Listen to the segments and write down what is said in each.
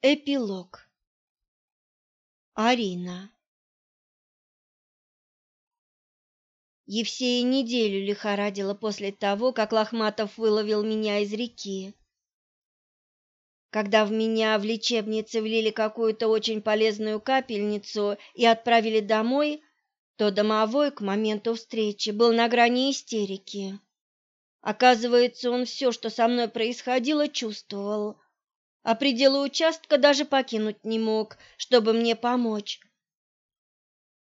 Эпилог. Арина. Евсея неделю лихорадила после того, как Лохматов выловил меня из реки. Когда в меня в лечебнице влили какую-то очень полезную капельницу и отправили домой, то домовой к моменту встречи был на грани истерики. Оказывается, он все, что со мной происходило, чувствовал – а пределы участка даже покинуть не мог, чтобы мне помочь.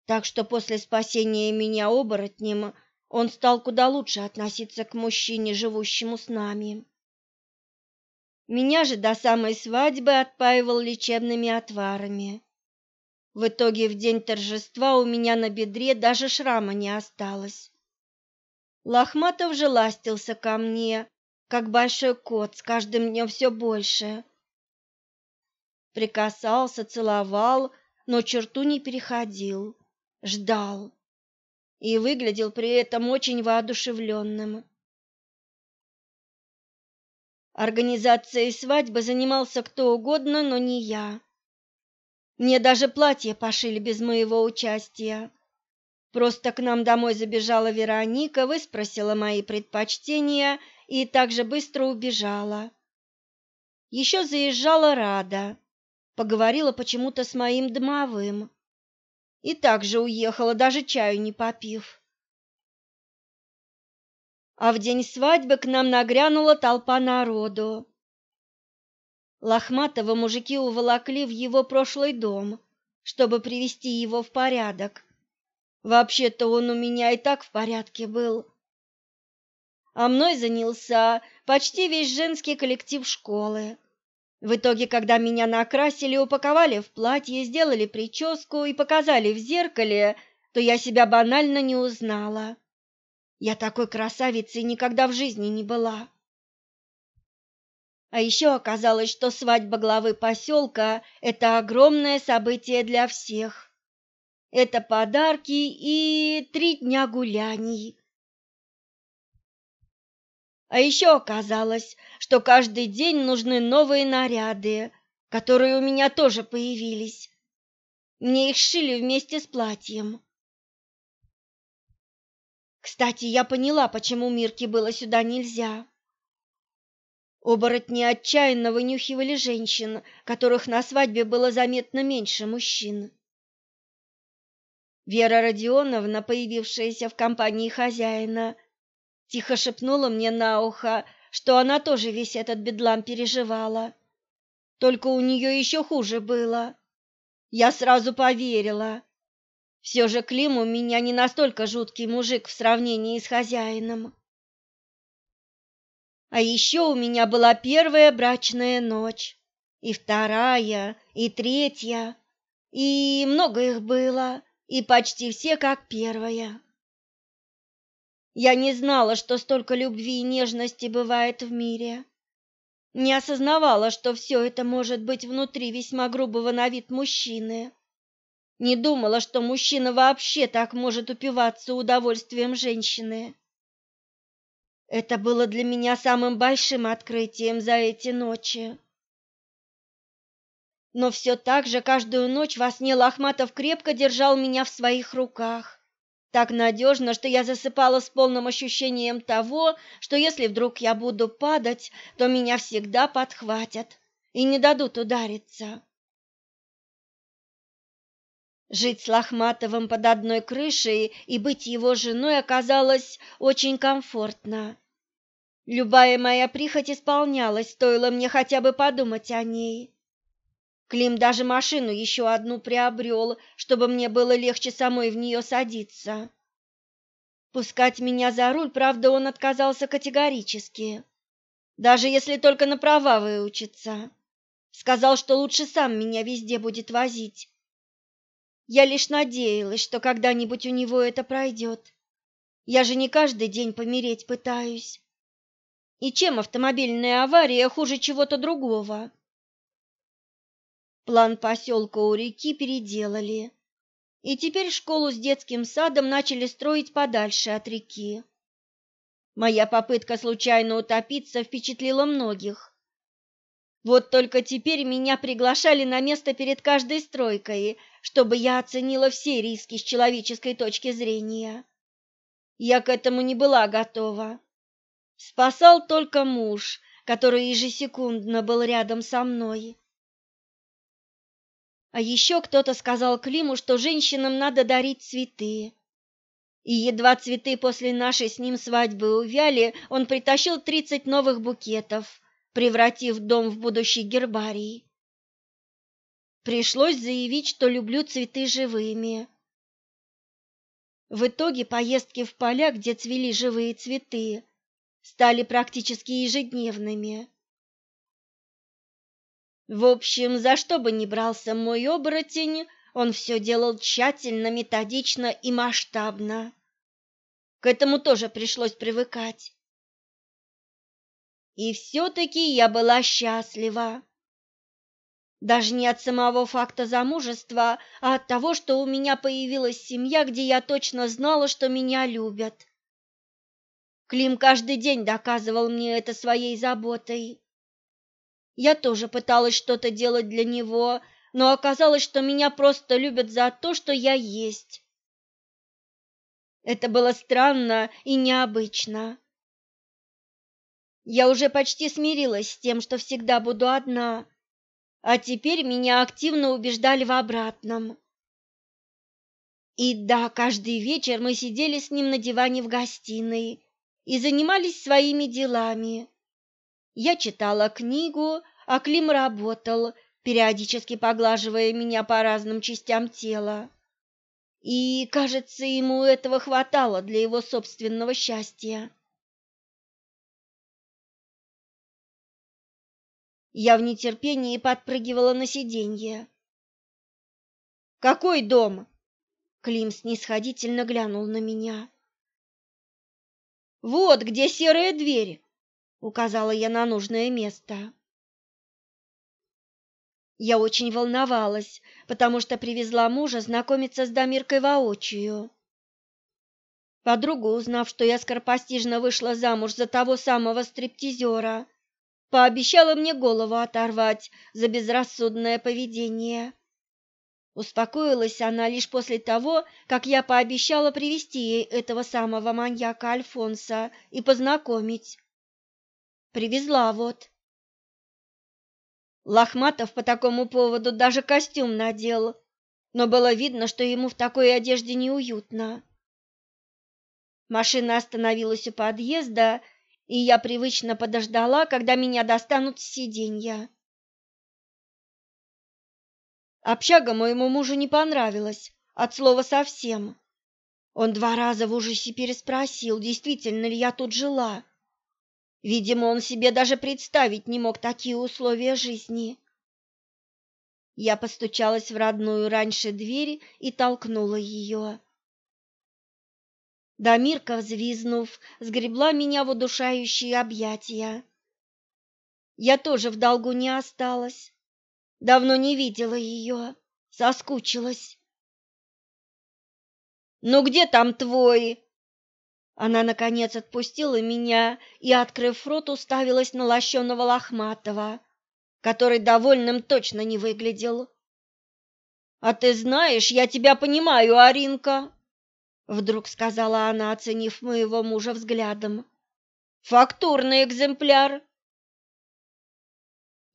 Так что после спасения меня оборотнем он стал куда лучше относиться к мужчине, живущему с нами. Меня же до самой свадьбы отпаивал лечебными отварами. В итоге в день торжества у меня на бедре даже шрама не осталось. Лохматов же ластился ко мне, как большой кот, с каждым днем все больше прикасался, целовал, но черту не переходил, ждал и выглядел при этом очень воодушевленным. Организацией свадьбы занимался кто угодно, но не я. Мне даже платье пошили без моего участия. Просто к нам домой забежала Вероника, выспросила мои предпочтения и также быстро убежала. Еще заезжала Рада поговорила почему-то с моим домовым и также уехала, даже чаю не попив. А в день свадьбы к нам нагрянула толпа народу. Лохматого мужики уволокли в его прошлый дом, чтобы привести его в порядок. Вообще-то он у меня и так в порядке был. А мной занялся почти весь женский коллектив школы. В итоге, когда меня накрасили, упаковали в платье, сделали прическу и показали в зеркале, то я себя банально не узнала. Я такой красавицей никогда в жизни не была. А еще оказалось, что свадьба главы поселка – это огромное событие для всех. Это подарки и три дня гуляний. А еще оказалось, что каждый день нужны новые наряды, которые у меня тоже появились. Мне их шили вместе с платьем. Кстати, я поняла, почему Мирке было сюда нельзя. Оборотни отчаянно вынюхивали женщин, которых на свадьбе было заметно меньше мужчин. Вера Родионовна, появившаяся в компании хозяина, Тихо шепнула мне на ухо, что она тоже весь этот бедлам переживала. Только у нее еще хуже было. Я сразу поверила. Все же Клим у меня не настолько жуткий мужик в сравнении с хозяином. А еще у меня была первая брачная ночь, и вторая, и третья, и много их было, и почти все как первая. Я не знала, что столько любви и нежности бывает в мире. Не осознавала, что все это может быть внутри весьма грубого на вид мужчины. Не думала, что мужчина вообще так может упиваться удовольствием женщины. Это было для меня самым большим открытием за эти ночи. Но все так же каждую ночь во сне Лохматов крепко держал меня в своих руках так надежно, что я засыпала с полным ощущением того, что если вдруг я буду падать, то меня всегда подхватят и не дадут удариться. Жить с Лохматовым под одной крышей и быть его женой оказалось очень комфортно. Любая моя прихоть исполнялась, стоило мне хотя бы подумать о ней. Клим даже машину еще одну приобрел, чтобы мне было легче самой в нее садиться. Пускать меня за руль, правда, он отказался категорически. Даже если только на права выучиться. Сказал, что лучше сам меня везде будет возить. Я лишь надеялась, что когда-нибудь у него это пройдет. Я же не каждый день помереть пытаюсь. И чем автомобильная авария хуже чего-то другого? План поселка у реки переделали, и теперь школу с детским садом начали строить подальше от реки. Моя попытка случайно утопиться впечатлила многих. Вот только теперь меня приглашали на место перед каждой стройкой, чтобы я оценила все риски с человеческой точки зрения. Я к этому не была готова. Спасал только муж, который ежесекундно был рядом со мной. А еще кто-то сказал Климу, что женщинам надо дарить цветы. И едва цветы после нашей с ним свадьбы увяли, он притащил тридцать новых букетов, превратив дом в будущий гербарий. Пришлось заявить, что люблю цветы живыми. В итоге поездки в поля, где цвели живые цветы, стали практически ежедневными. В общем, за что бы ни брался мой оборотень, он все делал тщательно, методично и масштабно. К этому тоже пришлось привыкать. И все-таки я была счастлива. Даже не от самого факта замужества, а от того, что у меня появилась семья, где я точно знала, что меня любят. Клим каждый день доказывал мне это своей заботой. Я тоже пыталась что-то делать для него, но оказалось, что меня просто любят за то, что я есть. Это было странно и необычно. Я уже почти смирилась с тем, что всегда буду одна, а теперь меня активно убеждали в обратном. И да, каждый вечер мы сидели с ним на диване в гостиной и занимались своими делами. Я читала книгу, а Клим работал, периодически поглаживая меня по разным частям тела. И, кажется, ему этого хватало для его собственного счастья. Я в нетерпении подпрыгивала на сиденье. «Какой дом?» Клим снисходительно глянул на меня. «Вот где серая дверь!» Указала я на нужное место. Я очень волновалась, потому что привезла мужа знакомиться с Дамиркой воочию. Подруга, узнав, что я скоропостижно вышла замуж за того самого стриптизера, пообещала мне голову оторвать за безрассудное поведение. Успокоилась она лишь после того, как я пообещала привести ей этого самого маньяка Альфонса и познакомить. Привезла вот. Лохматов по такому поводу даже костюм надел, но было видно, что ему в такой одежде неуютно. Машина остановилась у подъезда, и я привычно подождала, когда меня достанут с сиденья. Общага моему мужу не понравилась, от слова совсем. Он два раза в ужасе переспросил, действительно ли я тут жила. Видимо, он себе даже представить не мог такие условия жизни. Я постучалась в родную раньше дверь и толкнула ее. Дамирка, взвизнув, сгребла меня в удушающие объятия. Я тоже в долгу не осталась. Давно не видела ее, соскучилась. «Ну где там твой?» Она, наконец, отпустила меня и, открыв рот, уставилась на лощеного Лохматова, который довольным точно не выглядел. «А ты знаешь, я тебя понимаю, Аринка!» Вдруг сказала она, оценив моего мужа взглядом. «Фактурный экземпляр!»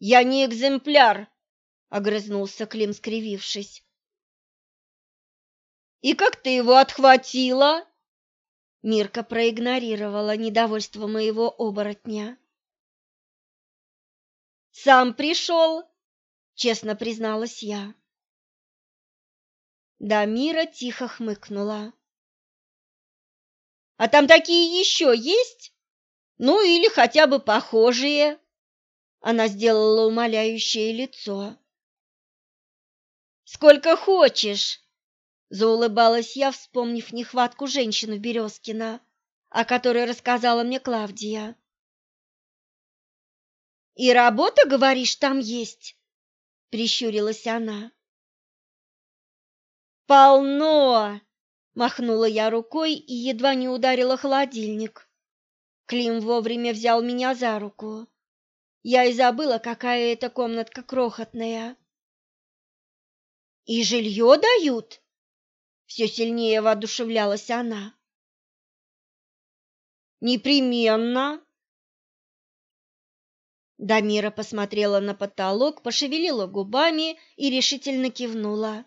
«Я не экземпляр!» — огрызнулся Клим, скривившись. «И как ты его отхватила?» Мирка проигнорировала недовольство моего оборотня. «Сам пришел», — честно призналась я. Да Мира тихо хмыкнула. «А там такие еще есть? Ну или хотя бы похожие?» Она сделала умоляющее лицо. «Сколько хочешь!» Заулыбалась я, вспомнив нехватку женщин в Березкино, о которой рассказала мне Клавдия. «И работа, говоришь, там есть?» — прищурилась она. «Полно!» — махнула я рукой и едва не ударила холодильник. Клим вовремя взял меня за руку. Я и забыла, какая эта комнатка крохотная. И жилье дают? Все сильнее воодушевлялась она. Непременно. Дамира посмотрела на потолок, пошевелила губами и решительно кивнула.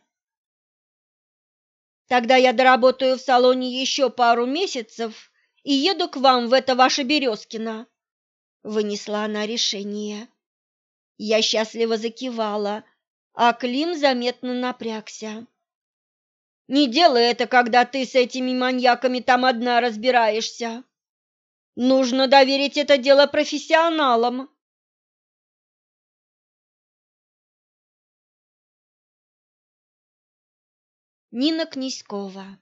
Тогда я доработаю в салоне еще пару месяцев и еду к вам в это ваше Березкино. Вынесла она решение. Я счастливо закивала, а Клим заметно напрягся. Не делай это, когда ты с этими маньяками там одна разбираешься. Нужно доверить это дело профессионалам. Нина Князькова.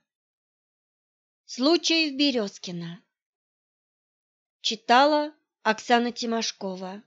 Случай в Березкино. Читала Оксана Тимошкова.